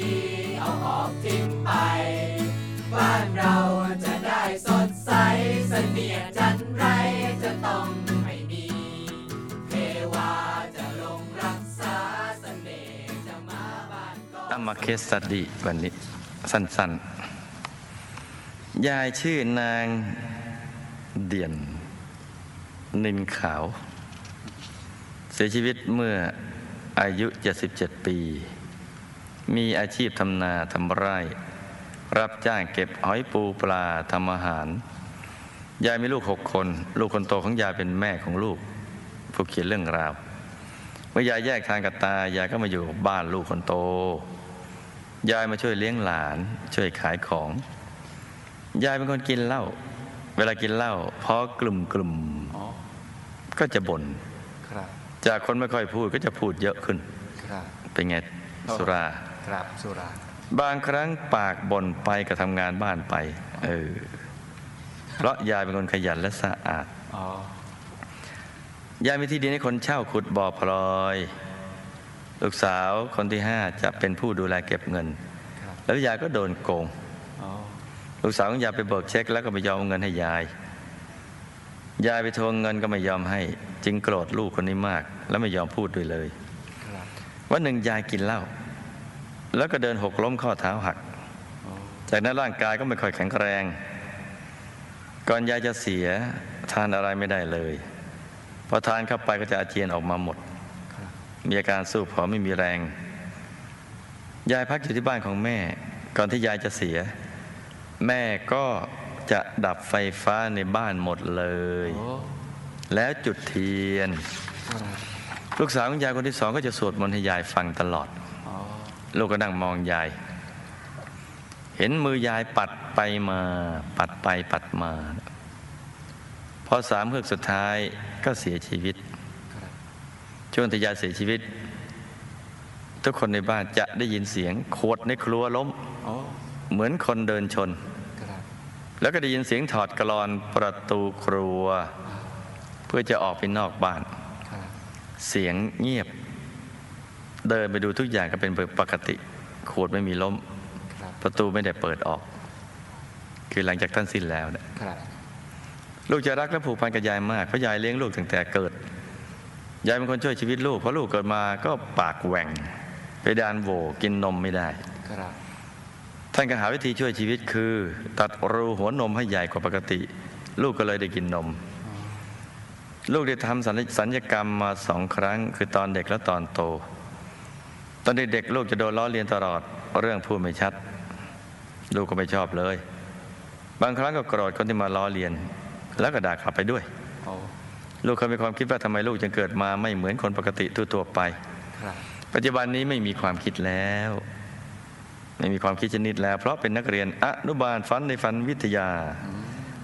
ดี เอาออกทิ้งไป บ้านเราจะได้สดใสเสนียจันไรจะต้องไม่มี เทวาจะลงรักษาเสน่ห์จะมาบ้านก็เอามาเคสสตดีวันนี้ สั้นๆ ยายชื่อนางเด่นนินขาว เสียชีวิตเมื่ออายุ 77 ปี มีอาชีพทำนาทำไร่ รับจ้างเก็บหอยปูปลาทำอาหาร ยายมีลูกหกคน ลูกคนโตของยายเป็นแม่ของลูก ผู้เขียนเรื่องราวเมื่อยายแยกทางกับตายายก็มาอยู่บ้านลูกคนโต ยายมาช่วยเลี้ยงหลาน ช่วยขายของ ยายเป็นคนกินเหล้าเวลากินเหล้าพอกลุ่มกลุ่มๆอ๋อก็จะบ่นครับจากคนไม่ค่อยพูดก็จะพูดเยอะขึ้นครับเป็นไงสุรา ครับสุรา บางครั้งปากบ่นไปก็ทำงานบ้านไป เออ เพราะยายเป็นคนขยันและสะอาดอ๋อยายมีที่ดินให้คนเช่าขุดบ่อพลอย ลูกสาวคนที่ห้าจะเป็นผู้ดูแลเก็บเงินครับแล้วยายก็โดนโกงอ๋อลูกสาวของยายไปเบิกเช็คแล้วก็ไม่ยอมเอาเงินให้ยาย ยายไปทวงเงินก็ไม่ยอมให้ จึงโกรธลูกคนนี้มาก แล้วไม่ยอมพูดด้วยเลยครับวันหนึ่งยายกินเหล้า แล้วก็เดินหกล้มข้อเท้าหักอ๋อจากนั้นร่างกายก็ไม่ค่อยแข็งแรง ก่อนยายจะเสียทานอะไรไม่ได้เลยพอทานเข้าไปก็จะอาเจียนออกมาหมดครับมีอาการสู้ผอมไม่มีแรง ยายพักอยู่ที่บ้านของแม่ ก่อนที่ยายจะเสีย แม่ก็จะดับไฟฟ้าในบ้านหมดเลยโอ้แล้วจุดเทียนครับลูกสาวของยายคนที่สองก็จะสวดมนต์ให้ยายฟังตลอดอ๋อ ลูกก็นั่งมองยาย เห็นมือยายปัดไปมา ปัดไปปัดมา พอสามเฮือกสุดท้ายก็เสียชีวิต ช่วงที่ยายเสียชีวิต ทุกคนในบ้านจะได้ยินเสียงขวดในครัวล้ม เหมือนคนเดินชน แล้วก็ได้ยินเสียงถอดกรอนประตูครัว เพื่อจะออกไปนอกบ้าน เสียงเงียบ เดินไปดูทุกอย่างก็เป็นปกติขวดไม่มีล้มครับประตูไม่ได้เปิดออก คือหลังจากท่านสิ้นแล้วเนี่ยครับลูกจะรักและผูกพันกับยายมากเพราะยายเลี้ยงลูกตั้งแต่เกิด ยายเป็นคนช่วยชีวิตลูกเพราะลูกเกิดมาก็ปากแหว่งไปดานโหวกินนมไม่ได้ครับท่านก็หาวิธีช่วยชีวิตคือ ตัดรูหัวนมให้ใหญ่กว่าปกติ ลูกก็เลยได้กินนม ลูกได้ทำศัลยสัญญกรรมมาสองครั้ง คือตอนเด็กและตอนโต ตอนเด็กๆลูกจะโดนล้อเลียนตลอด เรื่องพูดไม่ชัด ลูกก็ไม่ชอบเลย บางครั้งก็โกรธคนที่มาล้อเลียน แล้วก็ด่ากลับไปด้วยโอ้ลูกเคยมีความคิดว่าทำไมลูกจึงเกิดมาไม่เหมือนคนปกติทั่วๆไปครับปัจจุบันนี้ไม่มีความคิดแล้ว ไม่มีความคิดชนิดแล้ว เพราะเป็นนักเรียนอนุบาลฟันในฟันวิทยา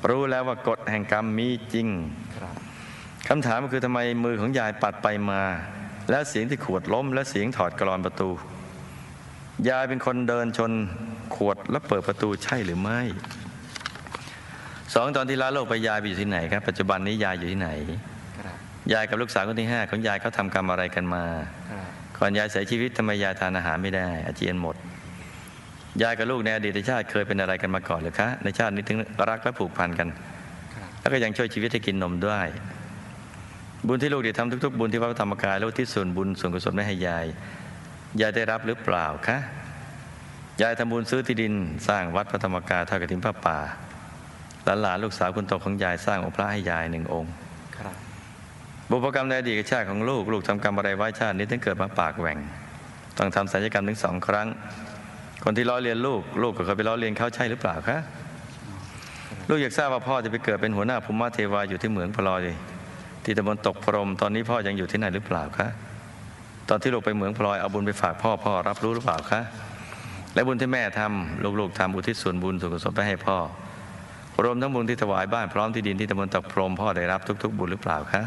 รู้แล้วว่ากฎแห่งกรรมมีจริงครับคำถามก็คือทำไมมือของยายปัดไปมา แล้วเสียงที่ขวดล้ม และเสียงถอดกรอนประตู ยายเป็นคนเดินชนขวดแล้วเปิดประตูใช่หรือไม่สองตอนที่ลาโลกไปยายไปอยู่ที่ไหนครับ ปัจจุบันนี้ยายอยู่ที่ไหนครับยายกับลูกสาวคนที่ห้าของยายเขาทำกรรมอะไรกันมาครับก่อนยายเสียชีวิตทำไมยายทานอาหารไม่ได้ อาเจียนหมด ยายกับลูกในอดีตชาติเคยเป็นอะไรกันมาก่อนหรือคะในชาตินี้ถึงรักและผูกพันกันครับแล้วก็ยังช่วยชีวิตให้กินนมด้วย บุญที่ลูกได้ทำทุกๆ บุญที่วัดพระธรรมกายแล้วที่ส่วนบุญส่วนกุศลไม่ให้ยาย ยายได้รับหรือเปล่าคะยายทำบุญซื้อที่ดินสร้างวัดพระธรรมกายทอดกฐินพระป่าหลานๆลูกสาวคนโตของยายสร้างองค์พระให้ยายหนึ่งองค์ครับบุพกรรมในอดีตชาติของลูก ลูกทำกรรมอะไรไว้ชาตินี้ถึงเกิดมาปากแหว่ง ต้องทำศัลยกรรมถึงสองครั้ง คนที่ล้อเลียนลูก ลูกก็เคยไปล้อเลียนเขาใช่หรือเปล่าคะลูกอยากทราบว่าพ่อจะไปเกิดเป็นหัวหน้าภูมิเทวาอยู่ที่เหมืองพลอย ที่ตำบลตกพรมตอนนี้พ่อยังอยู่ที่ไหนหรือเปล่าคะตอนที่ลูกไปเหมืองพลอยเอาบุญไปฝากพ่อพ่อรับรู้หรือเปล่าคะและบุญที่แม่ทำลูกๆทำอุทิศส่วนบุญส่วนกุศลไปให้พ่อ รวมทั้งบุญที่ถวายบ้านพร้อมที่ดินที่ตำบลตกพรมพ่อได้รับทุก ๆ บุญหรือเปล่าคะ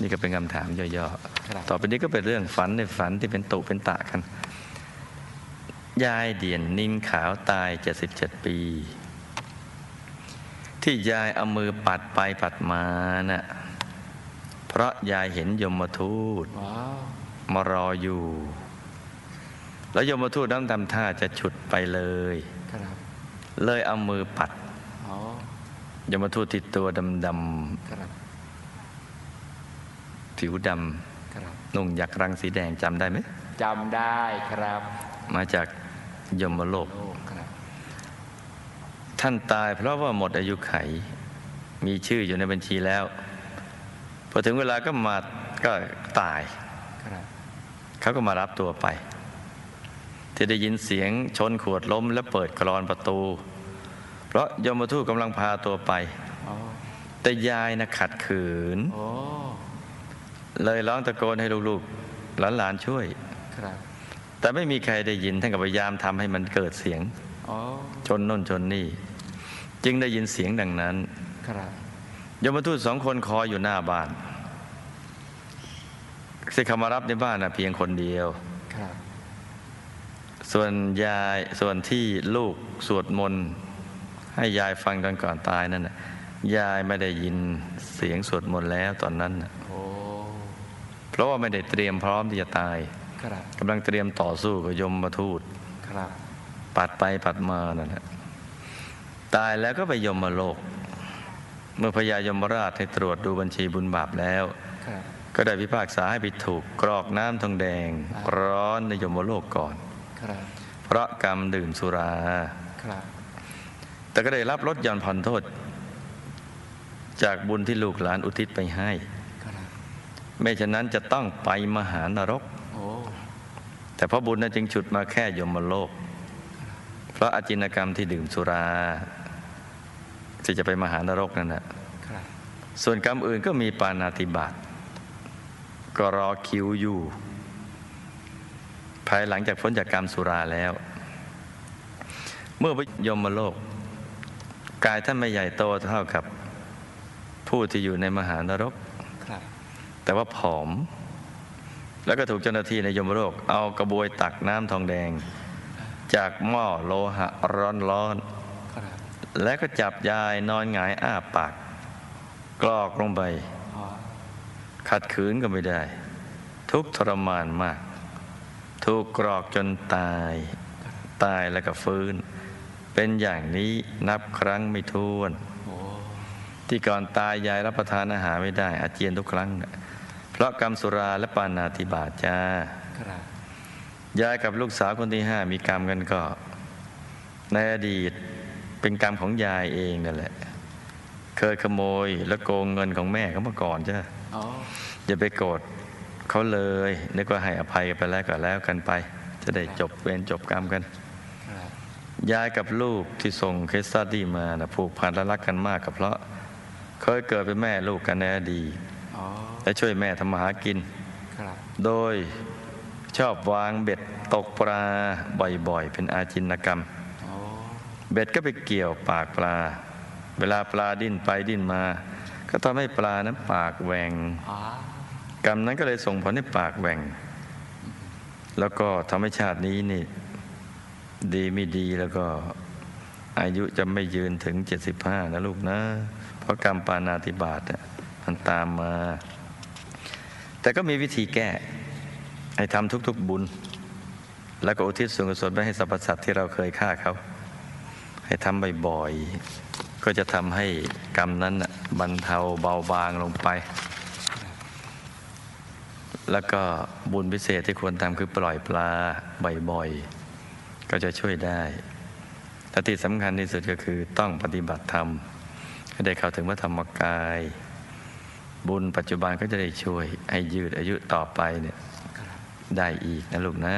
นี่ก็เป็นคำถามย่อๆต่อไปนี้ก็เป็นเรื่องฝันในฝันที่เป็นตุเป็นตะกันยายเดียนนินขาวตาย 77 ปี ที่ยายเอามือปัดไปปัดมาน่ะ เพราะยายเห็นยมทูตว้าวมารออยู่ แล้วยมทูตน้ำทำท่าจะฉุดไปเลยครับเลยเอามือปัดอ๋อยมทูตติดตัวดำครับๆผิวดครับำนุ่งยักษ์รังสีแดงจำได้ไหมจำได้ครับ มาจากยมโลกโลกครับท่านตายเพราะว่าหมดอายุไข มีชื่ออยู่ในบัญชีแล้วพ อถึงเวลาก็มาก็ตายครับเขาก็มารับตัวไป ที่ได้ยินเสียงชนขวดล้มและเปิดกรอนประตู เพราะยมทูตกำลังพาตัวไปอ๋อแต่ยายนะขัดขืนโอ้เลยร้องตะโกนให้ลูกๆ หลานๆช่วยครับแต่ไม่มีใครได้ยินท่านก็พยายามทำให้มันเกิดเสียงอ๋อชนน่นชนนี่ จึงได้ยินเสียงดังนั้นครับ ยมทูตสองคนคอยอยู่หน้าบ้านที่เขามารับในบ้านนะเพียงคนเดียวครับส่วนยายส่วนที่ลูกสวดมนต์ให้ยายฟังตอนก่อนตายนั่นน่ะยายไม่ได้ยินเสียงสวดมนต์แล้วตอนนั้นน่ะโอ้เพราะว่าไม่ได้เตรียมพร้อมที่จะตายครับกำลังเตรียมต่อสู้กับยมมาทูตครับปัดไปปัดมานั่นแหละตายแล้วก็ไปยมมาโลก เมื่อพญายมราชให้ตรวจดูบัญชีบุญบาปแล้วครับก็ได้พิพากษาให้ไปถูกกรอกน้ำทองแดง ร้อนในยมโลกก่อนครับเพราะกรรมดื่มสุราครับแต่ก็ได้รับลดหย่อนผ่อนโทษ จากบุญที่ลูกหลานอุทิศไปให้ครับไม่ฉะนั้นจะต้องไปมหานรกโอ้แต่เพราะบุญนั้นจึงฉุดมาแค่ยมโลก เพราะอาจินกรรมที่ดื่มสุรา ที่จะไปมหานรกนั่นนะครับส่วนกรรมอื่นก็มีปานาติบาตก็รอคิวอยู่ ภายหลังจากพ้นจากกรรมสุราแล้ว เมื่อไปยมโลก กายท่านไม่ใหญ่โตเท่ากับผู้ที่อยู่ในมหานรกครับแต่ว่าผอม แล้วก็ถูกเจ้าหน้าที่ในยมโลก เอากระบวยตักน้ำทองแดง จากหม้อโลหะร้อนครับๆ และก็จับยายนอนหงายอ้าปาก กรอกลงไปอ๋อขัดขืนก็ไม่ได้ ทุกข์ทรมานมาก ถูกกรอกจนตาย ตายแล้วก็ฟื้น เป็นอย่างนี้นับครั้งไม่ถ้วนโอ้ที่ก่อนตายยายรับประทานอาหารไม่ได้ อาเจียนทุกครั้งน่ะเพราะกรรมสุราและปานาติบาตจ้าครับยายกับลูกสาวคนที่ห้ามีกรรมกันก็ ในอดีต เป็นกรรมของยายเองนั่นแหละ เคยขโมยและโกงเงินของแม่เขามาก่อนจ้าอ๋ออย่าไปโกรธเขาเลยนึกว่าให้อภัยกันไปแล้วก็แล้วกันไป จะได้จบเวรจบกรรมกันครับยายกับลูกที่ส่งเคสตัดดี้มานะผูกพันและรักกันมากกับเพราะ เคยเกิดเป็นแม่ลูกกันในอดีตอ๋อและช่วยแม่ทำมาหากินครับโดยชอบวางเบ็ดตกปลาบ่อยๆ เป็นอาจินกรรมโอ้ เบ็ดก็ไปเกี่ยวปากปลา เวลาปลาดิ้นไปดิ้นมา ก็ทำให้ปลานั้นปากแหวงกรรมนั้นก็เลยส่งผลให้ปากแหว่ง แล้วก็ทำให้ชาตินี้นี่ ดีไม่ดีแล้วก็อายุจะไม่ยืนถึง75นะลูกนะ เพราะกรรมปานาติบาตมันตามมา แต่ก็มีวิธีแก้ ให้ทำทุกๆบุญ แล้วก็อุทิศส่วนกุศลไปให้สรรพสัตว์ที่เราเคยฆ่าเขา ให้ทำบ่อยๆ ก็จะทำให้กรรมนั้นบรรเทาเบาบางลงไป แล้วก็บุญพิเศษที่ควรทำคือปล่อยปลาบ่อยๆ ก็จะช่วยได้และที่สำคัญที่สุดก็คือต้องปฏิบัติธรรมให้ได้เข้าถึงพระธรรมกาย บุญปัจจุบันก็จะได้ช่วยให้ยืดอายุต่อไปเนี่ยได้อีกนะลูกนะ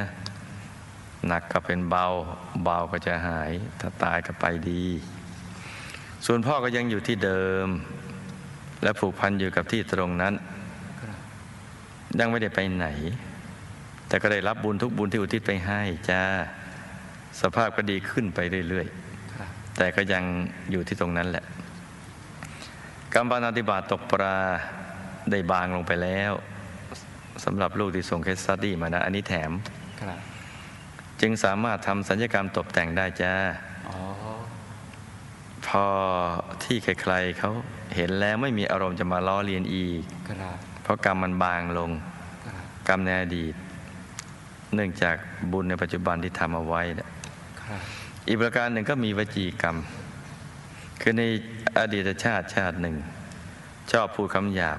หนักก็เป็นเบา เบาก็จะหาย ถ้าตายก็ไปดี ส่วนพ่อก็ยังอยู่ที่เดิม และผูกพันอยู่กับที่ตรงนั้น ยังไม่ได้ไปไหน แต่ก็ได้รับบุญทุกบุญที่อุทิศไปให้จ้า สภาพก็ดีขึ้นไปเรื่อยๆ แต่ก็ยังอยู่ที่ตรงนั้นแหละกรรมปานาติบาตตกปลาได้บางลงไปแล้วสำหรับลูกที่ส่งเคสสตัดดี้มานะ อันนี้แถมครับ จึงสามารถทำสัญญกรรมตกแต่งได้จ้าอ๋อพอที่ใครๆเขาเห็นแล้วไม่มีอารมณ์จะมาล้อเลียนอีกครับเพราะกรรมมันบางลงครับกรรมในอดีต เนื่องจากบุญในปัจจุบันที่ทำเอาไว้เนี่ยครับอีกประการหนึ่งก็มีวจีกรรม คือในอดีตชาติชาติหนึ่ง ชอบพูดคำหยาบ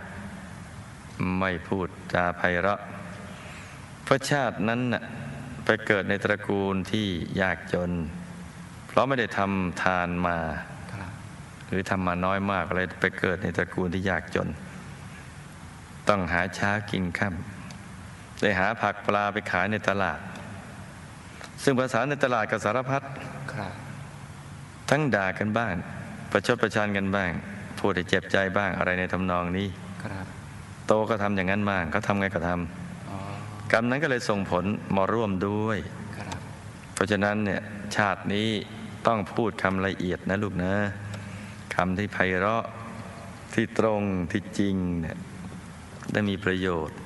ไม่พูดจาไพเราะเพราะชาตินั้นน่ะ ไปเกิดในตระกูลที่ยากจน เพราะไม่ได้ทำทานมาครับหรือทำมาน้อยมากเลยไปเกิดในตระกูลที่ยากจน ต้องหาเช้ากินค่ำได้หาผักปลาไปขายในตลาด ซึ่งภาษาในตลาดกับสารพัดครับทั้งด่ากันบ้าง ประชดประชันกันบ้างพูดให้เจ็บใจบ้างอะไรในทำนองนี้ครับโตก็ทำอย่างนั้นบ้างก็ทำไงก็ทอ๋อำ กรรมนั้นก็เลยส่งผลมาร่วมด้วยครับเพราะฉะนั้นเนี่ยชาตินี้ต้องพูดคำละเอียดนะลูกนะคำที่ไพเราะที่ตรงที่จริงเนี่ยได้มีประโยชน์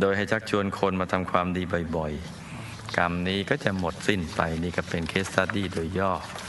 โดยให้ชักชวนคนมาทำความดีบ่อยๆ กรรมนี้ก็จะหมดสิ้นไปนี่ก็เป็นเคสตัดดี้โดยย่ออ๋อ